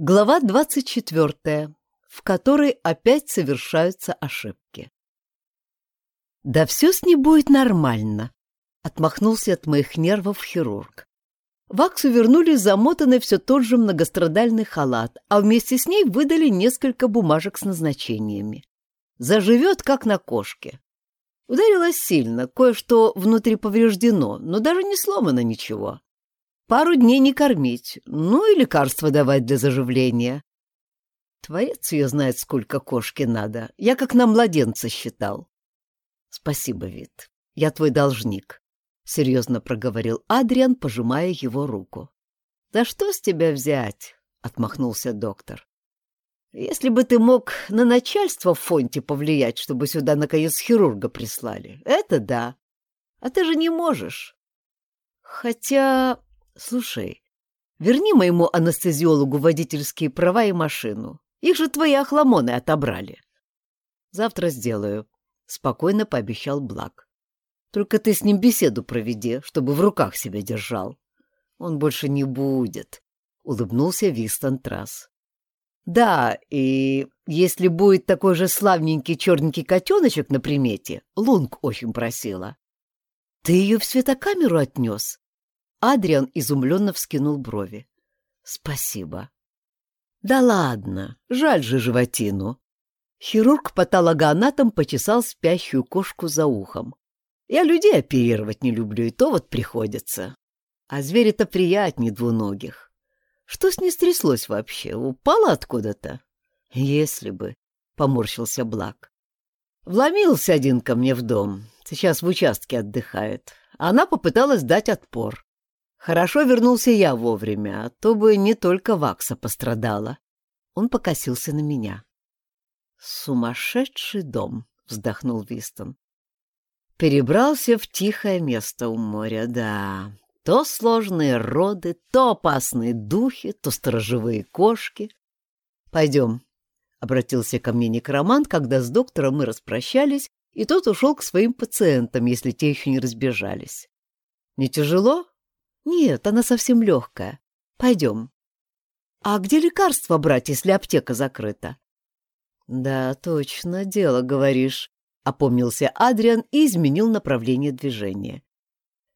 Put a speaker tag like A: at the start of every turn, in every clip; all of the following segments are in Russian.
A: Глава 24, в которой опять совершаются ошибки. «Да все с ней будет нормально», — отмахнулся от моих нервов хирург. Ваксу вернули замотанный все тот же многострадальный халат, а вместе с ней выдали несколько бумажек с назначениями. Заживет, как на кошке. Ударилась сильно, кое-что внутри повреждено, но даже не сломано ничего. Пару дней не кормить, ну и лекарства давать для заживления. Творец ее знает, сколько кошки надо. Я как на младенца считал. Спасибо, Вит. Я твой должник, — серьезно проговорил Адриан, пожимая его руку. Да что с тебя взять? — отмахнулся доктор. Если бы ты мог на начальство в фонте повлиять, чтобы сюда наконец хирурга прислали, это да. А ты же не можешь. Хотя Слушай, верни моему анестезиологу водительские права и машину. Их же твои охламоны отобрали. Завтра сделаю, — спокойно пообещал Блак. Только ты с ним беседу проведи, чтобы в руках себя держал. Он больше не будет, — улыбнулся Вистон Трасс. Да, и если будет такой же славненький черненький котеночек на примете, Лунг очень просила. Ты ее в светокамеру отнес? Адриан изумленно вскинул брови. «Спасибо». «Да ладно, жаль же животину». Хирург-патологоанатом почесал спящую кошку за ухом. «Я людей оперировать не люблю, и то вот приходится. А зверь-то приятнее двуногих. Что с ней стряслось вообще? Упала откуда-то?» «Если бы», — поморщился Блак. «Вломился один ко мне в дом, сейчас в участке отдыхает. Она попыталась дать отпор. Хорошо вернулся я вовремя, а то бы не только Вакса пострадала. Он покосился на меня. «Сумасшедший дом!» — вздохнул Вистон. Перебрался в тихое место у моря, да. То сложные роды, то опасные духи, то сторожевые кошки. «Пойдем», — обратился ко мне некромант, когда с доктором мы распрощались, и тот ушел к своим пациентам, если те еще не разбежались. «Не тяжело?» «Нет, она совсем легкая. Пойдем». «А где лекарства брать, если аптека закрыта?» «Да, точно, дело, говоришь», — опомнился Адриан и изменил направление движения.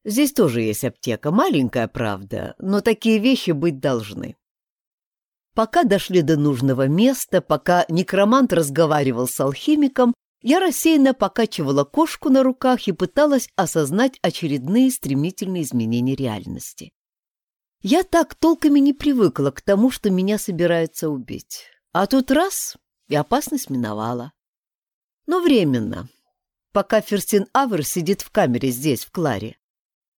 A: «Здесь тоже есть аптека, маленькая, правда, но такие вещи быть должны». Пока дошли до нужного места, пока некромант разговаривал с алхимиком, я рассеянно покачивала кошку на руках и пыталась осознать очередные стремительные изменения реальности. Я так толком и не привыкла к тому, что меня собираются убить. А тут раз — и опасность миновала. Но временно, пока Ферстин Авер сидит в камере здесь, в Кларе.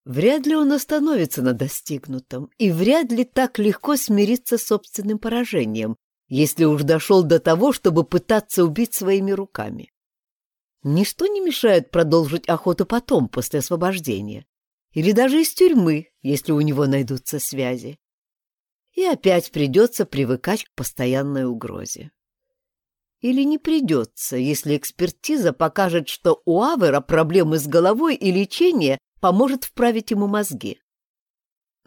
A: Вряд ли он остановится на достигнутом, и вряд ли так легко смириться с собственным поражением, если уж дошел до того, чтобы пытаться убить своими руками. Ничто не мешает продолжить охоту потом, после освобождения. Или даже из тюрьмы, если у него найдутся связи. И опять придется привыкать к постоянной угрозе. Или не придется, если экспертиза покажет, что у Авера проблемы с головой и лечение поможет вправить ему мозги.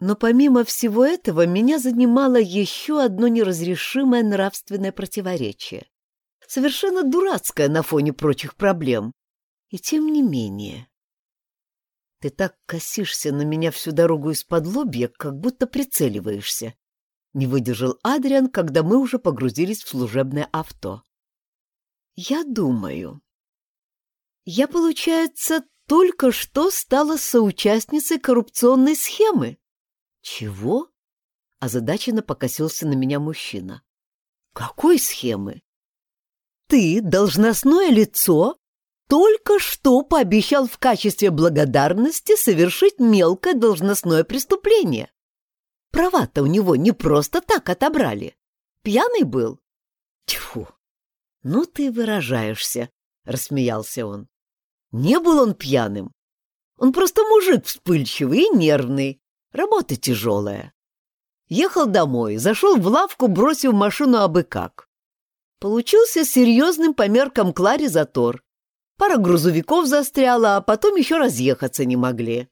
A: Но помимо всего этого меня занимало еще одно неразрешимое нравственное противоречие совершенно дурацкая на фоне прочих проблем. И тем не менее... Ты так косишься на меня всю дорогу из-под лобья, как будто прицеливаешься. Не выдержал Адриан, когда мы уже погрузились в служебное авто. Я думаю. Я, получается, только что стала соучастницей коррупционной схемы. Чего? Озадаченно покосился на меня мужчина. Какой схемы? Ты, должностное лицо, только что пообещал в качестве благодарности совершить мелкое должностное преступление. Права-то у него не просто так отобрали. Пьяный был? Тьфу! Ну ты выражаешься, — рассмеялся он. Не был он пьяным. Он просто мужик вспыльчивый и нервный, работа тяжелая. Ехал домой, зашел в лавку, бросив машину абы как. Получился серьезным по меркам Клари затор. Пара грузовиков застряла, а потом еще разъехаться не могли.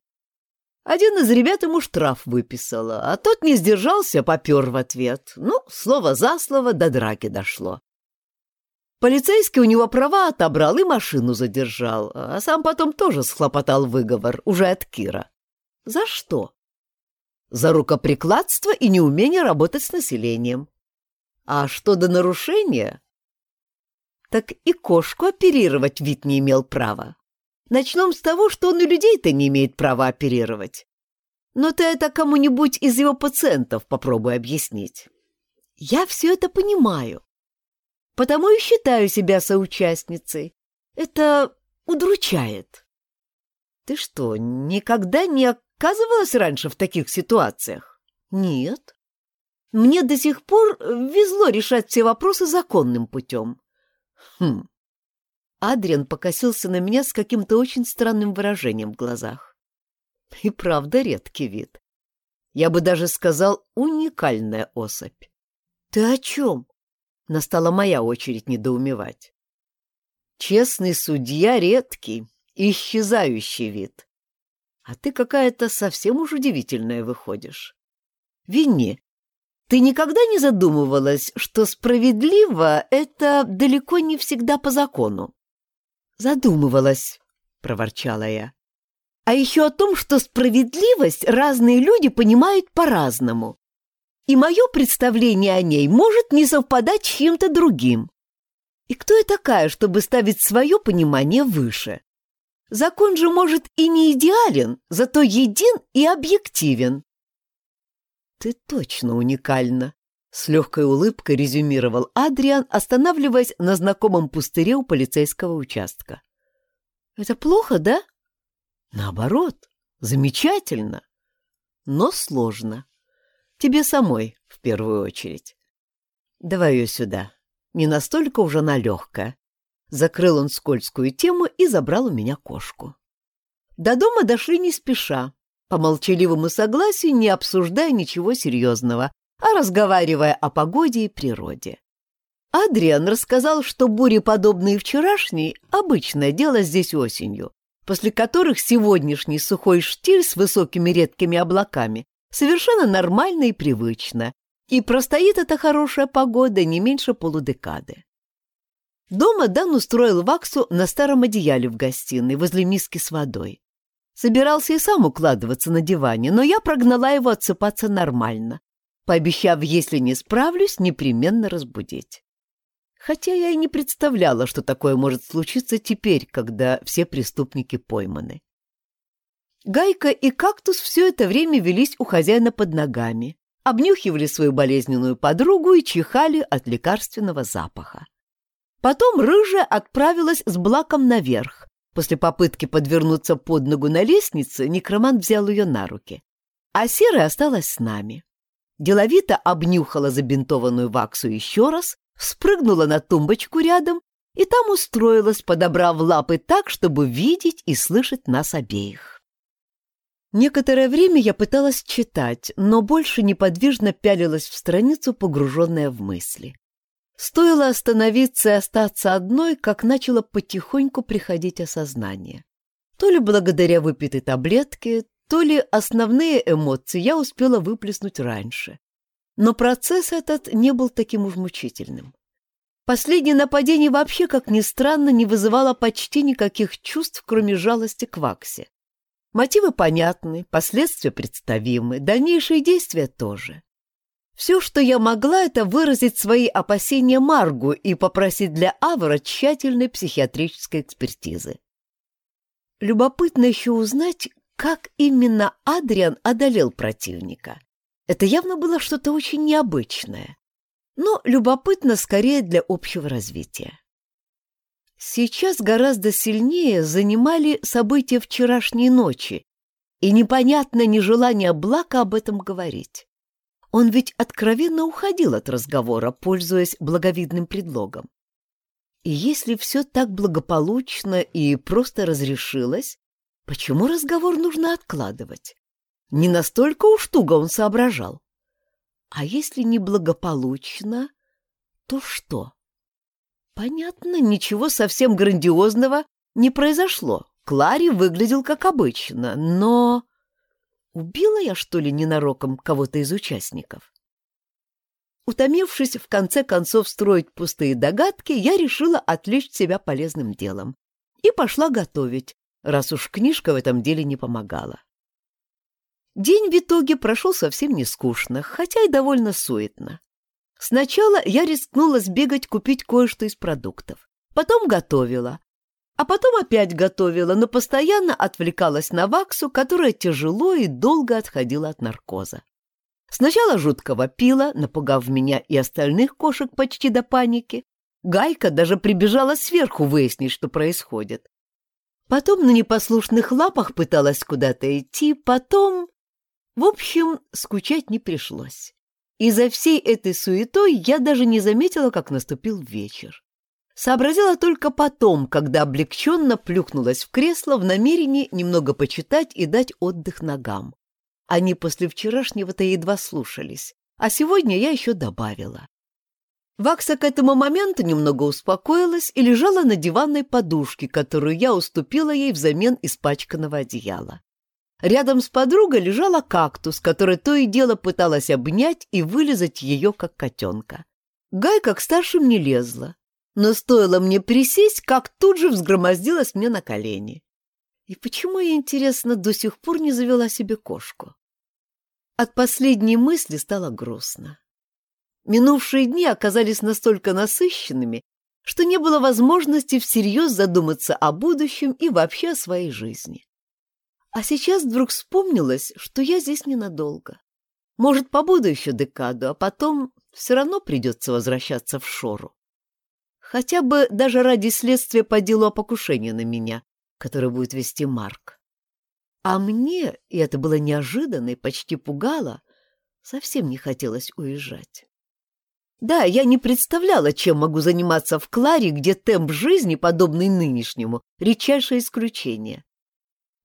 A: Один из ребят ему штраф выписал, а тот не сдержался, попер в ответ. Ну, слово за слово до драки дошло. Полицейский у него права отобрал и машину задержал, а сам потом тоже схлопотал выговор, уже от Кира. За что? За рукоприкладство и неумение работать с населением. А что до нарушения? Так и кошку оперировать вид не имел права. Начнем с того, что он и людей-то не имеет права оперировать. Но ты это кому-нибудь из его пациентов попробуй объяснить. Я все это понимаю. Потому и считаю себя соучастницей. Это удручает. Ты что, никогда не оказывалась раньше в таких ситуациях? Нет. Мне до сих пор везло решать все вопросы законным путем. Хм, Адриан покосился на меня с каким-то очень странным выражением в глазах. И правда редкий вид. Я бы даже сказал, уникальная особь. «Ты о чем?» — настала моя очередь недоумевать. «Честный судья редкий, исчезающий вид. А ты какая-то совсем уж удивительная выходишь. Винни, ты никогда не задумывалась, что справедливо — это далеко не всегда по закону?» Задумывалась, проворчала я. А еще о том, что справедливость разные люди понимают по-разному. И мое представление о ней может не совпадать с чем-то другим. И кто я такая, чтобы ставить свое понимание выше? Закон же, может, и не идеален, зато един и объективен. Ты точно уникальна, с легкой улыбкой резюмировал Адриан, останавливаясь на знакомом пустыре у полицейского участка. «Это плохо, да?» «Наоборот, замечательно, но сложно. Тебе самой, в первую очередь. Давай ее сюда. Не настолько уже она легкая». Закрыл он скользкую тему и забрал у меня кошку. До дома дошли не спеша, по молчаливому согласию, не обсуждая ничего серьезного, а разговаривая о погоде и природе. Адриан рассказал, что бури, подобные вчерашней, обычное дело здесь осенью, после которых сегодняшний сухой штиль с высокими редкими облаками совершенно нормально и привычно, и простоит эта хорошая погода не меньше полудекады. Дома Дан устроил Ваксу на старом одеяле в гостиной возле миски с водой. Собирался и сам укладываться на диване, но я прогнала его отсыпаться нормально, пообещав, если не справлюсь, непременно разбудить. Хотя я и не представляла, что такое может случиться теперь, когда все преступники пойманы. Гайка и кактус все это время велись у хозяина под ногами, обнюхивали свою болезненную подругу и чихали от лекарственного запаха. Потом рыжая отправилась с Блаком наверх. После попытки подвернуться под ногу на лестнице некромант взял ее на руки. А серая осталась с нами деловито обнюхала забинтованную ваксу еще раз, спрыгнула на тумбочку рядом и там устроилась, подобрав лапы так, чтобы видеть и слышать нас обеих. Некоторое время я пыталась читать, но больше неподвижно пялилась в страницу, погруженная в мысли. Стоило остановиться и остаться одной, как начало потихоньку приходить осознание. То ли благодаря выпитой таблетке, то ли основные эмоции я успела выплеснуть раньше. Но процесс этот не был таким уж мучительным. Последнее нападение вообще, как ни странно, не вызывало почти никаких чувств, кроме жалости к Ваксе. Мотивы понятны, последствия представимы, дальнейшие действия тоже. Все, что я могла, это выразить свои опасения Маргу и попросить для Авара тщательной психиатрической экспертизы. Любопытно еще узнать, как именно Адриан одолел противника? Это явно было что-то очень необычное, но любопытно скорее для общего развития. Сейчас гораздо сильнее занимали события вчерашней ночи, и непонятное нежелание Блака об этом говорить. Он ведь откровенно уходил от разговора, пользуясь благовидным предлогом. И если все так благополучно и просто разрешилось, Почему разговор нужно откладывать? Не настолько уж туго он соображал. А если неблагополучно, то что? Понятно, ничего совсем грандиозного не произошло. Клари выглядел как обычно, но... Убила я, что ли, ненароком кого-то из участников? Утомившись в конце концов строить пустые догадки, я решила отвлечь себя полезным делом и пошла готовить, раз уж книжка в этом деле не помогала. День в итоге прошел совсем не скучно, хотя и довольно суетно. Сначала я рискнула сбегать купить кое-что из продуктов. Потом готовила. А потом опять готовила, но постоянно отвлекалась на ваксу, которая тяжело и долго отходила от наркоза. Сначала жутко вопила, напугав меня и остальных кошек почти до паники. Гайка даже прибежала сверху выяснить, что происходит. Потом на непослушных лапах пыталась куда-то идти, потом... В общем, скучать не пришлось. И за всей этой суетой я даже не заметила, как наступил вечер. Сообразила только потом, когда облегченно плюхнулась в кресло в намерении немного почитать и дать отдых ногам. Они после вчерашнего-то едва слушались, а сегодня я еще добавила. Вакса к этому моменту немного успокоилась и лежала на диванной подушке, которую я уступила ей взамен испачканного одеяла. Рядом с подругой лежала кактус, который то и дело пыталась обнять и вылезать ее, как котенка. Гайка к старшим не лезла, но стоило мне присесть, как тут же взгромоздилась мне на колени. И почему я, интересно, до сих пор не завела себе кошку? От последней мысли стало грустно. Минувшие дни оказались настолько насыщенными, что не было возможности всерьез задуматься о будущем и вообще о своей жизни. А сейчас вдруг вспомнилось, что я здесь ненадолго. Может, побуду еще декаду, а потом все равно придется возвращаться в Шору. Хотя бы даже ради следствия по делу о покушении на меня, которое будет вести Марк. А мне, и это было неожиданно и почти пугало, совсем не хотелось уезжать. Да, я не представляла, чем могу заниматься в Кларе, где темп жизни, подобный нынешнему, редчайшее исключение.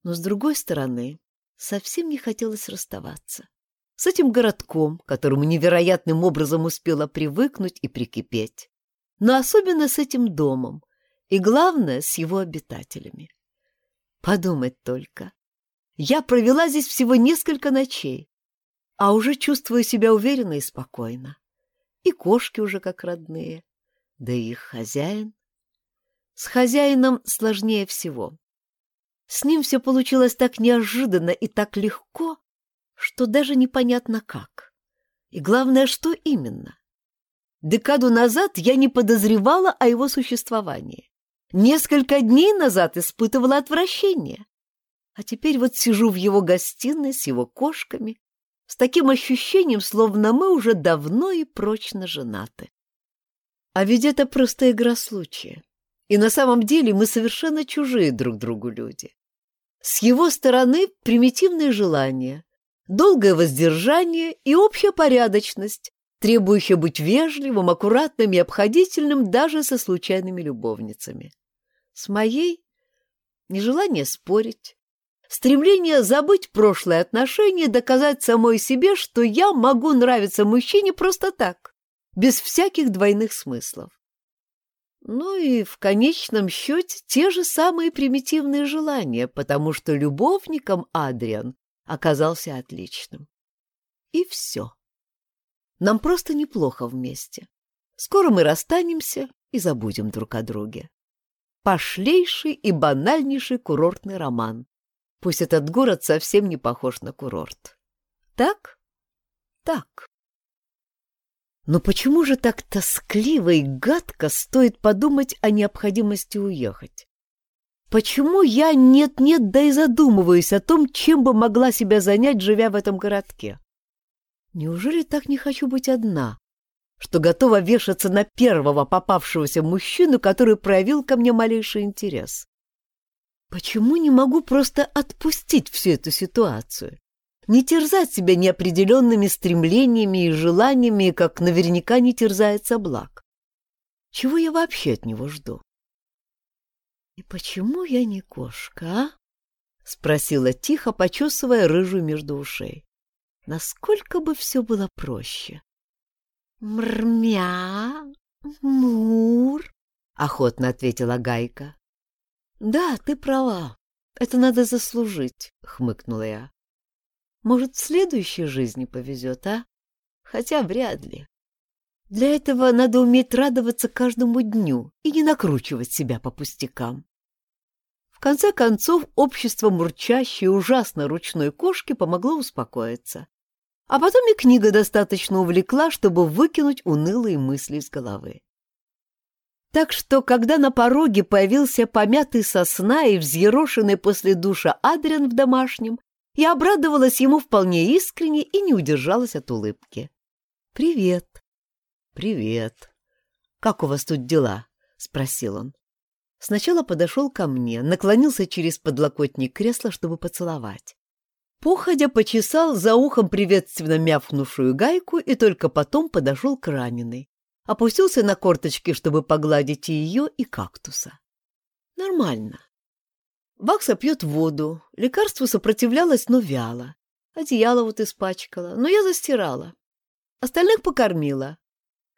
A: Но, с другой стороны, совсем не хотелось расставаться. С этим городком, которому невероятным образом успела привыкнуть и прикипеть. Но особенно с этим домом. И, главное, с его обитателями. Подумать только. Я провела здесь всего несколько ночей, а уже чувствую себя уверенно и спокойно. И кошки уже как родные, да и их хозяин. С хозяином сложнее всего. С ним все получилось так неожиданно и так легко, что даже непонятно как. И главное, что именно. Декаду назад я не подозревала о его существовании. Несколько дней назад испытывала отвращение. А теперь вот сижу в его гостиной с его кошками, с таким ощущением, словно мы уже давно и прочно женаты. А ведь это просто игра случая. И на самом деле мы совершенно чужие друг другу люди. С его стороны примитивные желания, долгое воздержание и общая порядочность, требующая быть вежливым, аккуратным и обходительным даже со случайными любовницами. С моей — нежелание спорить, стремление забыть прошлые отношения, доказать самой себе, что я могу нравиться мужчине просто так, без всяких двойных смыслов. Ну и в конечном счете те же самые примитивные желания, потому что любовником Адриан оказался отличным. И все. Нам просто неплохо вместе. Скоро мы расстанемся и забудем друг о друге. Пошлейший и банальнейший курортный роман. Пусть этот город совсем не похож на курорт. Так? Так. Но почему же так тоскливо и гадко стоит подумать о необходимости уехать? Почему я нет-нет, да и задумываюсь о том, чем бы могла себя занять, живя в этом городке? Неужели так не хочу быть одна, что готова вешаться на первого попавшегося мужчину, который проявил ко мне малейший интерес? Почему не могу просто отпустить всю эту ситуацию? не терзать себя неопределенными стремлениями и желаниями, как наверняка не терзается благ. Чего я вообще от него жду? И почему я не кошка, а? Спросила тихо, почесывая рыжую между ушей. Насколько бы все было проще. Мрмя, мур, охотно ответила Гайка. Да, ты права. Это надо заслужить, хмыкнула я. Может, в следующей жизни повезет, а? Хотя вряд ли. Для этого надо уметь радоваться каждому дню и не накручивать себя по пустякам. В конце концов, общество мурчащей ужасно ручной кошки помогло успокоиться. А потом и книга достаточно увлекла, чтобы выкинуть унылые мысли из головы. Так что, когда на пороге появился помятый сосна и взъерошенный после душа Адриан в домашнем, я обрадовалась ему вполне искренне и не удержалась от улыбки. «Привет!» «Привет! Как у вас тут дела?» — спросил он. Сначала подошел ко мне, наклонился через подлокотник кресла, чтобы поцеловать. Походя почесал за ухом приветственно мявкнувшую гайку и только потом подошел к раненой. Опустился на корточки, чтобы погладить и ее, и кактуса. Нормально. Вакса пьет воду, лекарство сопротивлялось, но вяло. Одеяло вот испачкала, но я застирала. Остальных покормила.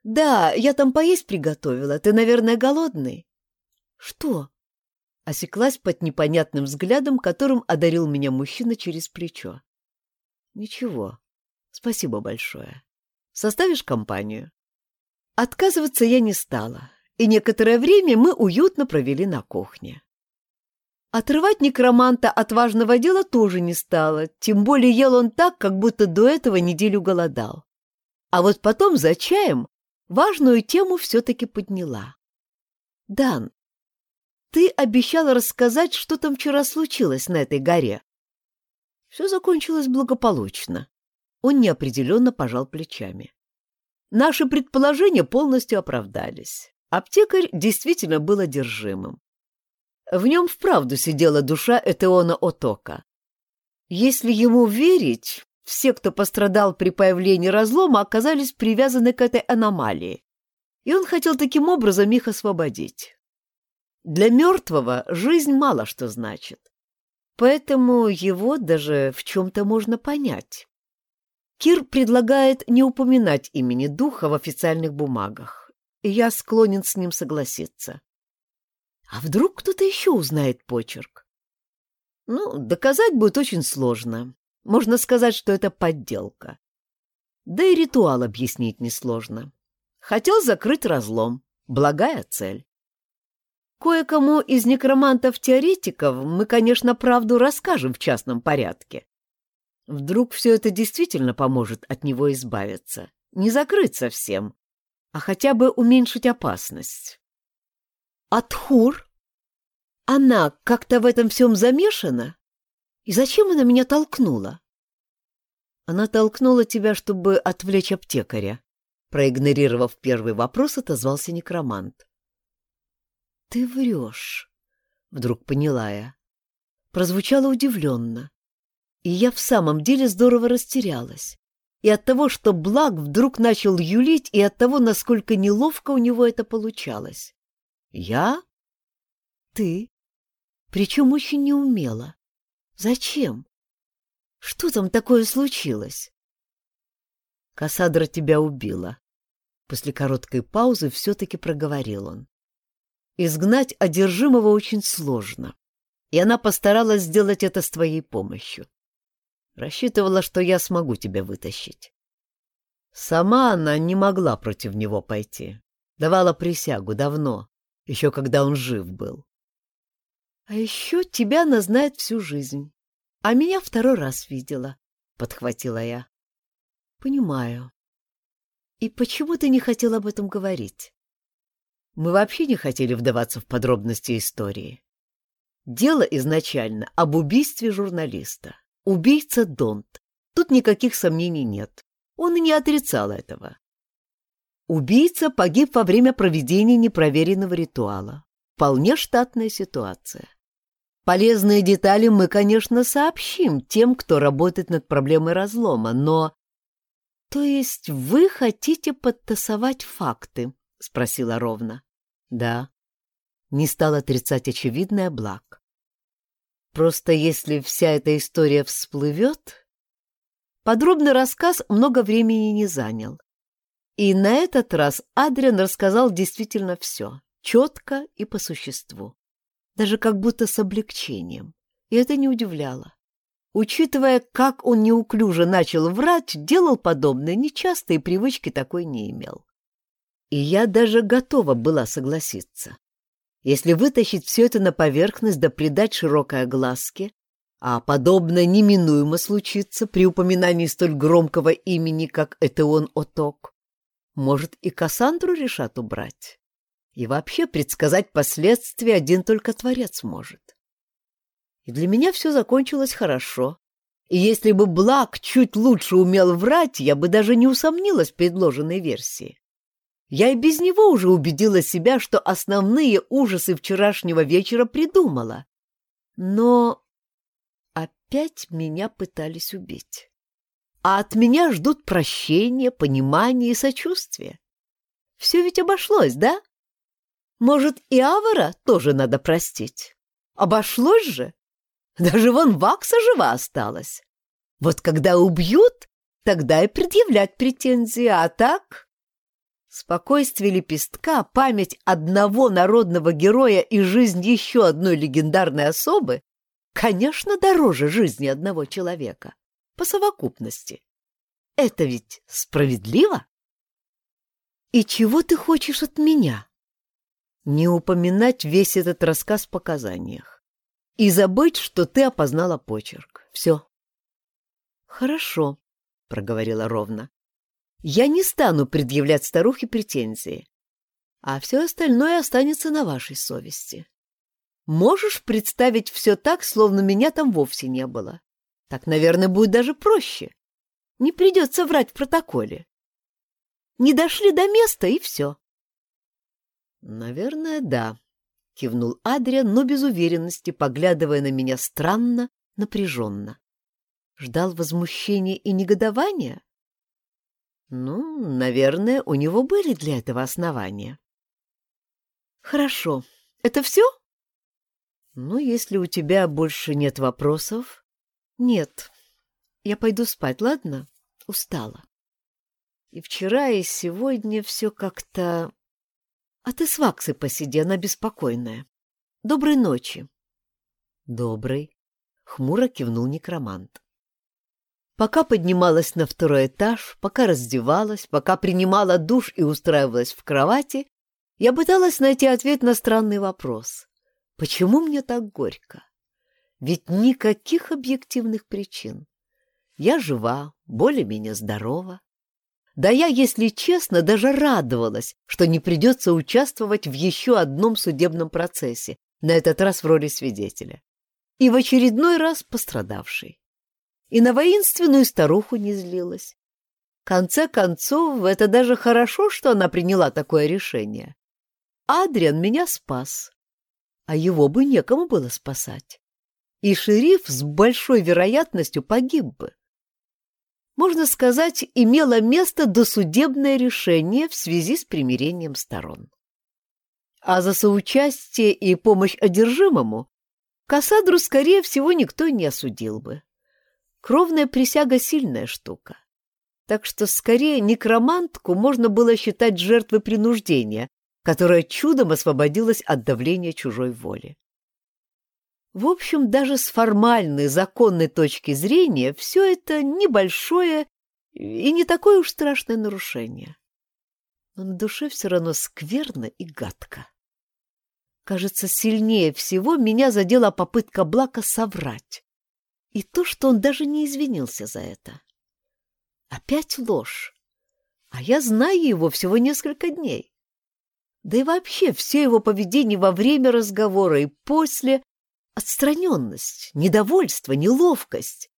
A: Да, я там поесть приготовила. Ты, наверное, голодный? Что? Осеклась под непонятным взглядом, которым одарил меня мужчина через плечо. Ничего. Спасибо большое. Составишь компанию? Отказываться я не стала, и некоторое время мы уютно провели на кухне. Отрывать некроманта от важного дела тоже не стало, тем более ел он так, как будто до этого неделю голодал. А вот потом за чаем важную тему все-таки подняла. «Дан, ты обещал рассказать, что там вчера случилось на этой горе». Все закончилось благополучно. Он неопределенно пожал плечами. Наши предположения полностью оправдались. Аптекарь действительно был одержимым. В нем вправду сидела душа Этеона Отока. Если ему верить, все, кто пострадал при появлении разлома, оказались привязаны к этой аномалии, и он хотел таким образом их освободить. Для мертвого жизнь мало что значит, поэтому его даже в чем-то можно понять. Кир предлагает не упоминать имени духа в официальных бумагах, и я склонен с ним согласиться. А вдруг кто-то еще узнает почерк? Ну, доказать будет очень сложно. Можно сказать, что это подделка. Да и ритуал объяснить несложно. Хотел закрыть разлом. Благая цель. Кое-кому из некромантов-теоретиков мы, конечно, правду расскажем в частном порядке. Вдруг все это действительно поможет от него избавиться. Не закрыть совсем, а хотя бы уменьшить опасность. Атхур? Она как-то в этом всем замешана? И зачем она меня толкнула? Она толкнула тебя, чтобы отвлечь аптекаря. Проигнорировав первый вопрос, отозвался некромант. Ты врешь, вдруг поняла я. Прозвучало удивленно. И я в самом деле здорово растерялась. И от того, что Благ вдруг начал юлить, и от того, насколько неловко у него это получалось. Я? Ты? Причем очень неумело. Зачем? Что там такое случилось? Кассандра тебя убила. После короткой паузы все-таки проговорил он. Изгнать одержимого очень сложно, и она постаралась сделать это с твоей помощью. Рассчитывала, что я смогу тебя вытащить. Сама она не могла против него пойти. Давала присягу давно, еще когда он жив был. А еще тебя она знает всю жизнь, а меня второй раз видела, — подхватила я. Понимаю. И почему ты не хотел об этом говорить? Мы вообще не хотели вдаваться в подробности истории. Дело изначально об убийстве журналиста. Убийца Донт. Тут никаких сомнений нет. Он и не отрицал этого. Убийца погиб во время проведения непроверенного ритуала. Вполне штатная ситуация. Полезные детали мы, конечно, сообщим тем, кто работает над проблемой разлома, но... — То есть вы хотите подтасовать факты? — спросила ровно. — Да. Не стал отрицать очевидное благ. Просто если вся эта история всплывет... Подробный рассказ много времени не занял. И на этот раз Адриан рассказал действительно все, четко и по существу. Даже как будто с облегчением. И это не удивляло. учитывая, как он неуклюже начал врать, делал подобное нечасто и привычки такой не имел. И я даже готова была согласиться. Если вытащить все это на поверхность да придать широкой огласке, а подобное неминуемо случится при упоминании столь громкого имени, как это он Оток, может, и Кассандру решат убрать. И вообще предсказать последствия один только Творец может. И для меня все закончилось хорошо. И если бы Блак чуть лучше умел врать, я бы даже не усомнилась в предложенной версии. Я и без него уже убедила себя, что основные ужасы вчерашнего вечера придумала. Но опять меня пытались убить. А от меня ждут прощения, понимания и сочувствия. Все ведь обошлось, да? Может, и Авара тоже надо простить? Обошлось же? Даже вон Вакса жива осталась. Вот когда убьют, тогда и предъявлять претензии, а так... Спокойствие лепестка, память одного народного героя и жизнь еще одной легендарной особы, конечно, дороже жизни одного человека. По совокупности. Это ведь справедливо? И чего ты хочешь от меня? Не упоминать весь этот рассказ в показаниях. И забыть, что ты опознала почерк. Все. Хорошо, проговорила ровно я не стану предъявлять старухе претензии, а все остальное останется на вашей совести. Можешь представить все так, словно меня там вовсе не было. Так, наверное, будет даже проще. Не придется врать в протоколе. Не дошли до места, и все. Наверное, да, — кивнул Адриан, но без уверенности, поглядывая на меня странно, напряженно. Ждал возмущения и негодования? Ну, наверное, у него были для этого основания. Хорошо. Это все? Ну, если у тебя больше нет вопросов... Нет. Я пойду спать, ладно? Устала. И вчера, и сегодня все как-то... А ты с Ваксой посиди, она беспокойная. Доброй ночи. Добрый. Хмуро кивнул некромант. Пока поднималась на второй этаж, пока раздевалась, пока принимала душ и устраивалась в кровати, я пыталась найти ответ на странный вопрос. Почему мне так горько? Ведь никаких объективных причин. Я жива, более-менее здорова. Да я, если честно, даже радовалась, что не придется участвовать в еще одном судебном процессе, на этот раз в роли свидетеля. И в очередной раз пострадавшей и на воинственную старуху не злилась. В конце концов, это даже хорошо, что она приняла такое решение. Адриан меня спас, а его бы некому было спасать. И шериф с большой вероятностью погиб бы. Можно сказать, имело место досудебное решение в связи с примирением сторон. А за соучастие и помощь одержимому Кассадру, скорее всего, никто не осудил бы. Кровная присяга — сильная штука. Так что скорее некромантку можно было считать жертвой принуждения, которая чудом освободилась от давления чужой воли. В общем, даже с формальной законной точки зрения все это небольшое и не такое уж страшное нарушение. Но на душе все равно скверно и гадко. Кажется, сильнее всего меня задела попытка Блака соврать. И то, что он даже не извинился за это. Опять ложь. А я знаю его всего несколько дней. Да и вообще все его поведение во время разговора и после — отстраненность, недовольство, неловкость.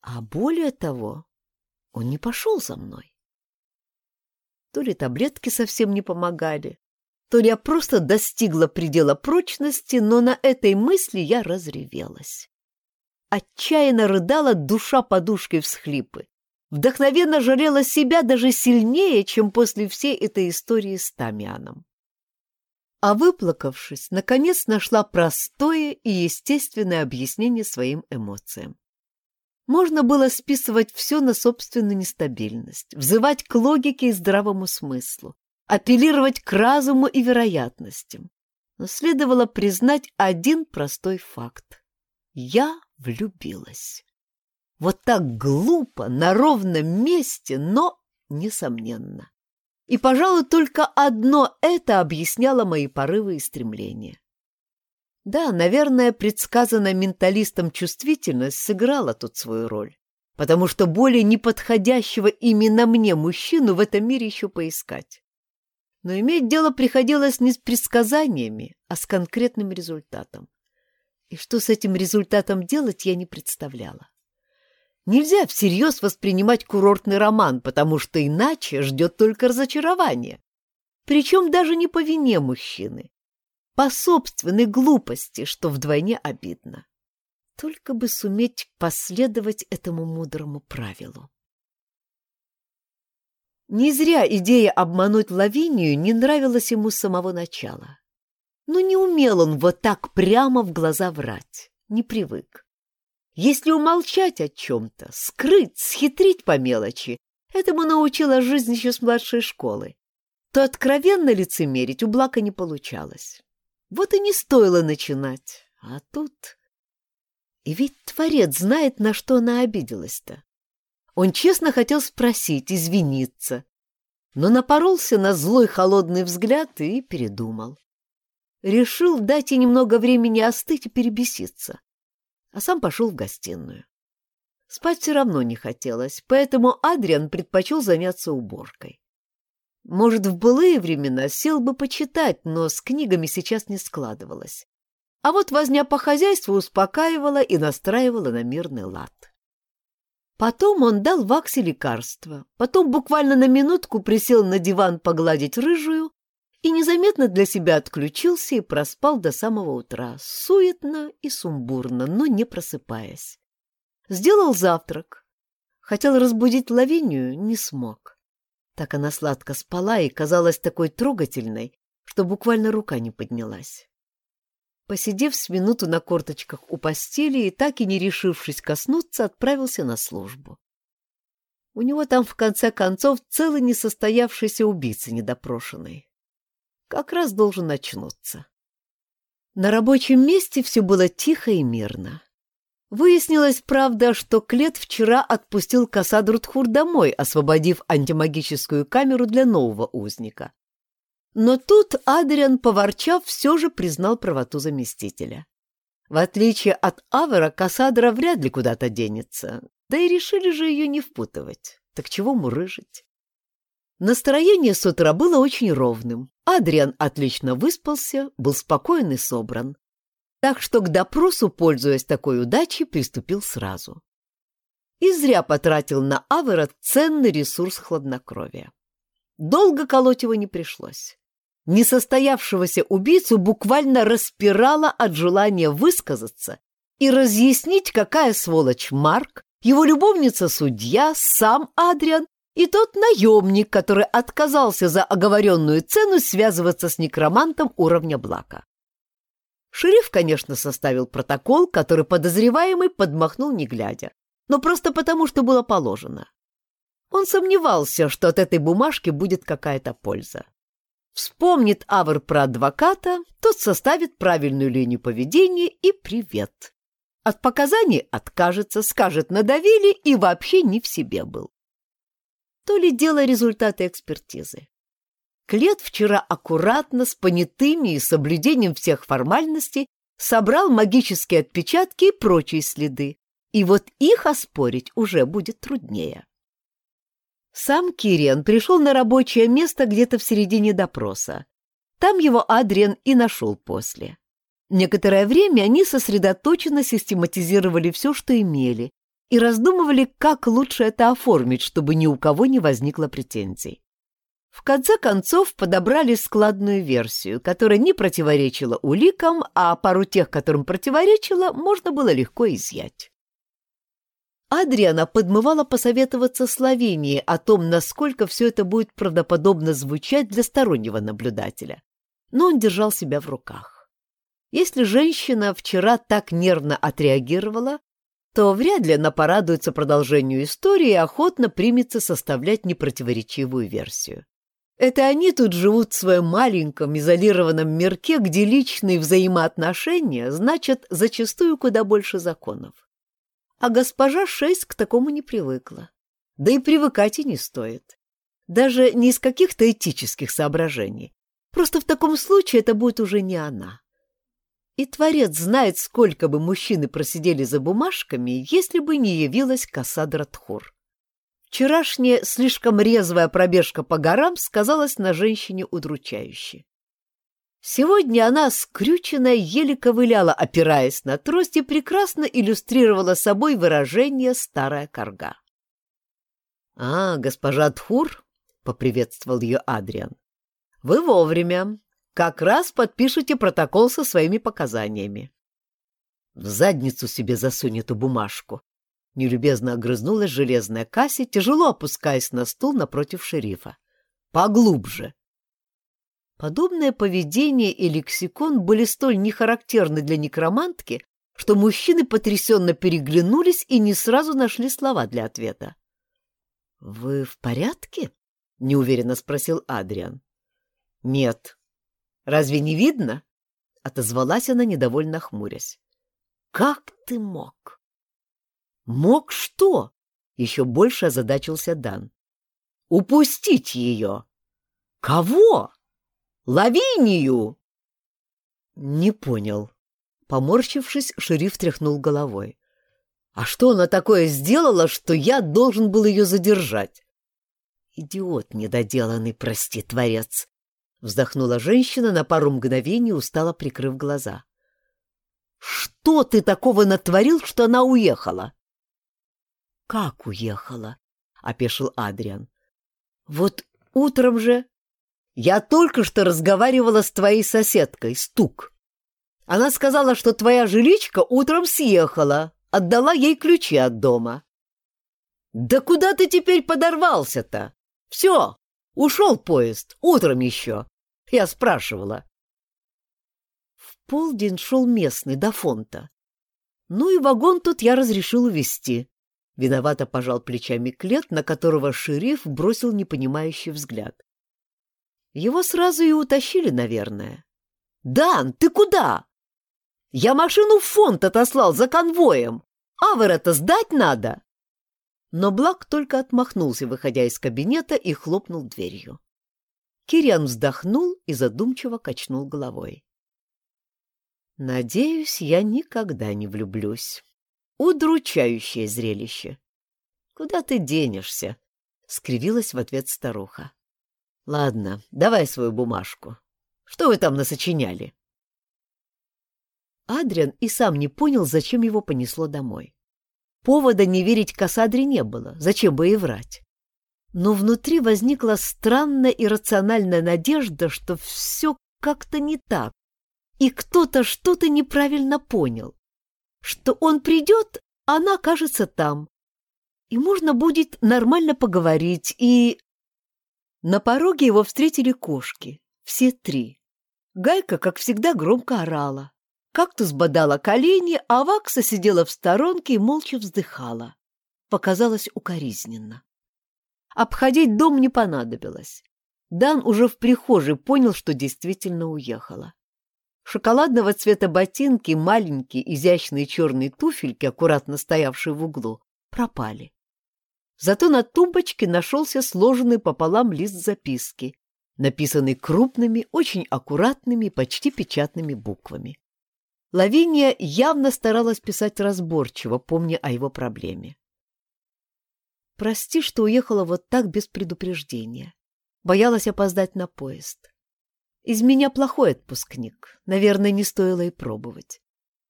A: А более того, он не пошел за мной. То ли таблетки совсем не помогали, то ли я просто достигла предела прочности, но на этой мысли я разревелась. Отчаянно рыдала душа подушкой всхлипы. Вдохновенно жалела себя даже сильнее, чем после всей этой истории с Тамианом. А выплакавшись, наконец нашла простое и естественное объяснение своим эмоциям. Можно было списывать все на собственную нестабильность, взывать к логике и здравому смыслу, апеллировать к разуму и вероятностям. Но следовало признать один простой факт. Я влюбилась. Вот так глупо, на ровном месте, но несомненно. И, пожалуй, только одно это объясняло мои порывы и стремления. Да, наверное, предсказанная менталистом чувствительность сыграла тут свою роль, потому что более неподходящего именно мне мужчину в этом мире еще поискать. Но иметь дело приходилось не с предсказаниями, а с конкретным результатом. И что с этим результатом делать, я не представляла. Нельзя всерьез воспринимать курортный роман, потому что иначе ждет только разочарование. Причем даже не по вине мужчины. По собственной глупости, что вдвойне обидно. Только бы суметь последовать этому мудрому правилу. Не зря идея обмануть Лавинию не нравилась ему с самого начала. Но не умел он вот так прямо в глаза врать, не привык. Если умолчать о чем-то, скрыть, схитрить по мелочи, этому научила жизнь еще с младшей школы, то откровенно лицемерить у Блака не получалось. Вот и не стоило начинать. А тут... И ведь Творец знает, на что она обиделась-то. Он честно хотел спросить, извиниться, но напоролся на злой холодный взгляд и передумал. Решил дать ей немного времени остыть и перебеситься а сам пошел в гостиную. Спать все равно не хотелось, поэтому Адриан предпочел заняться уборкой. Может, в былые времена сел бы почитать, но с книгами сейчас не складывалось. А вот возня по хозяйству успокаивала и настраивала на мирный лад. Потом он дал Ваксе лекарство, потом буквально на минутку присел на диван погладить рыжую и незаметно для себя отключился и проспал до самого утра, суетно и сумбурно, но не просыпаясь. Сделал завтрак. Хотел разбудить Лавинию, не смог. Так она сладко спала и казалась такой трогательной, что буквально рука не поднялась. Посидев с минуту на корточках у постели и так и не решившись коснуться, отправился на службу. У него там, в конце концов, целый несостоявшийся убийца недопрошенный как раз должен начнуться. На рабочем месте все было тихо и мирно. Выяснилось, правда, что Клет вчера отпустил Кассадру Тхур домой, освободив антимагическую камеру для нового узника. Но тут Адриан, поворчав, все же признал правоту заместителя. В отличие от Авера, Кассадра вряд ли куда-то денется, да и решили же ее не впутывать. Так чего мурыжить? Настроение с утра было очень ровным. Адриан отлично выспался, был спокоен и собран. Так что к допросу, пользуясь такой удачей, приступил сразу. И зря потратил на Авера ценный ресурс хладнокровия. Долго колоть его не пришлось. Несостоявшегося убийцу буквально распирало от желания высказаться и разъяснить, какая сволочь Марк, его любовница-судья, сам Адриан и тот наемник, который отказался за оговоренную цену связываться с некромантом уровня Блака. Шериф, конечно, составил протокол, который подозреваемый подмахнул не глядя, но просто потому, что было положено. Он сомневался, что от этой бумажки будет какая-то польза. Вспомнит Авр про адвоката, тот составит правильную линию поведения и привет. От показаний откажется, скажет надавили и вообще не в себе был то ли дело результаты экспертизы. Клет вчера аккуратно, с понятыми и соблюдением всех формальностей собрал магические отпечатки и прочие следы, и вот их оспорить уже будет труднее. Сам Кириан пришел на рабочее место где-то в середине допроса. Там его Адриан и нашел после. Некоторое время они сосредоточенно систематизировали все, что имели, и раздумывали, как лучше это оформить, чтобы ни у кого не возникло претензий. В конце концов подобрали складную версию, которая не противоречила уликам, а пару тех, которым противоречила, можно было легко изъять. Адриана подмывала посоветоваться Словении о том, насколько все это будет правдоподобно звучать для стороннего наблюдателя. Но он держал себя в руках. Если женщина вчера так нервно отреагировала, то вряд ли она порадуется продолжению истории и охотно примется составлять непротиворечивую версию. Это они тут живут в своем маленьком изолированном мирке, где личные взаимоотношения значат зачастую куда больше законов. а госпожа Шейс к такому не привыкла. Да и привыкать и не стоит. Даже не из каких-то этических соображений. Просто в таком случае это будет уже не она. И Творец знает, сколько бы мужчины просидели за бумажками, если бы не явилась Кассадра Тхур. Вчерашняя слишком резвая пробежка по горам сказалась на женщине удручающе. Сегодня она, скрюченная, еле ковыляла, опираясь на трость, и прекрасно иллюстрировала собой выражение «старая корга». «А, госпожа Тхур», — поприветствовал ее Адриан, — «вы вовремя. Как раз подпишите протокол со своими показаниями». «В задницу себе засунь эту бумажку», — нелюбезно огрызнулась железная Касси, тяжело опускаясь на стул напротив шерифа. «Поглубже». Подобное поведение и лексикон были столь нехарактерны для некромантки, что мужчины потрясенно переглянулись и не сразу нашли слова для ответа. — Вы в порядке? — неуверенно спросил Адриан. — Нет. Разве не видно? — отозвалась она, недовольно хмурясь. — Как ты мог? — Мог что? — еще больше озадачился Дан. — Упустить ее. — Кого? Лавинию!» «Не понял». Поморщившись, шериф тряхнул головой. «А что она такое сделала, что я должен был ее задержать?» «Идиот недоделанный, прости, творец!» Вздохнула женщина, на пару мгновений устало прикрыв глаза. «Что ты такого натворил, что она уехала?» «Как уехала?» — опешил Адриан. «Вот утром же я только что разговаривала с твоей соседкой, Стук. Она сказала, что твоя жиличка утром съехала, отдала ей ключи от дома. Да куда ты теперь подорвался-то? Все, ушел поезд, утром еще. Я спрашивала. В полдень шел местный, до фонта. Ну и вагон тут я разрешил увезти. Виновато пожал плечами Клет, на которого шериф бросил непонимающий взгляд. Его сразу и утащили, наверное. «Дан, ты куда?» «Я машину в фонд отослал за конвоем. Авер-то сдать надо!» Но Блак только отмахнулся, выходя из кабинета, и хлопнул дверью. Кириан вздохнул и задумчиво качнул головой. «Надеюсь, я никогда не влюблюсь. Удручающее зрелище!» «Куда ты денешься?» — скривилась в ответ старуха. Ладно, давай свою бумажку. Что вы там насочиняли? Адриан и сам не понял, зачем его понесло домой. Повода не верить Кассадре не было, зачем бы и врать. Но внутри возникла странная иррациональная надежда, что все как-то не так, и кто-то что-то неправильно понял, что он придет, а она окажется там, и можно будет нормально поговорить, и... На пороге его встретили кошки, все три. Гайка, как всегда, громко орала. Кактус бодала колени, а Вакса сидела в сторонке и молча вздыхала. Показалось укоризненно. Обходить дом не понадобилось. Дан уже в прихожей понял, что действительно уехала. Шоколадного цвета ботинки, маленькие изящные черные туфельки, аккуратно стоявшие в углу, пропали. Зато на тумбочке нашелся сложенный пополам лист записки, написанный крупными, очень аккуратными, почти печатными буквами. Лавиния явно старалась писать разборчиво, помня о его проблеме. «Прости, что уехала вот так без предупреждения. Боялась опоздать на поезд. Из меня плохой отпускник. Наверное, не стоило и пробовать.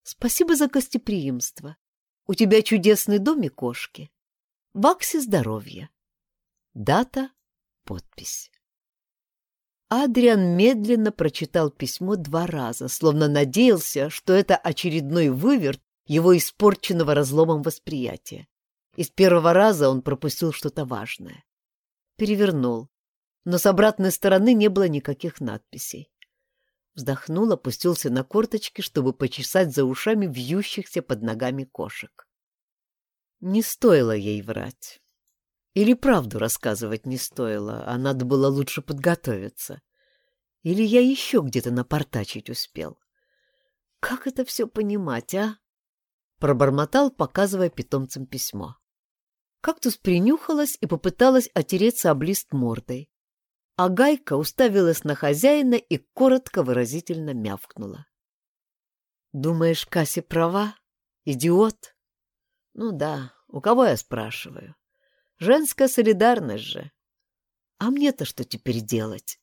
A: Спасибо за гостеприимство. У тебя чудесный дом и кошки. Ваксе здоровья. Дата, подпись. Адриан медленно прочитал письмо два раза, словно надеялся, что это очередной выверт его испорченного разломом восприятия. Из первого раза он пропустил что-то важное. Перевернул, но с обратной стороны не было никаких надписей. Вздохнул, опустился на корточки, чтобы почесать за ушами вьющихся под ногами кошек. Не стоило ей врать. Или правду рассказывать не стоило, а надо было лучше подготовиться. Или я еще где-то напортачить успел. Как это все понимать, а? пробормотал, показывая питомцам письмо. Кактус принюхалась и попыталась отереться об лист мордой. А Гайка уставилась на хозяина и коротко выразительно мявкнула. «Думаешь, Касси права? Идиот?» «Ну да, у кого я спрашиваю? Женская солидарность же. А мне-то что теперь делать?»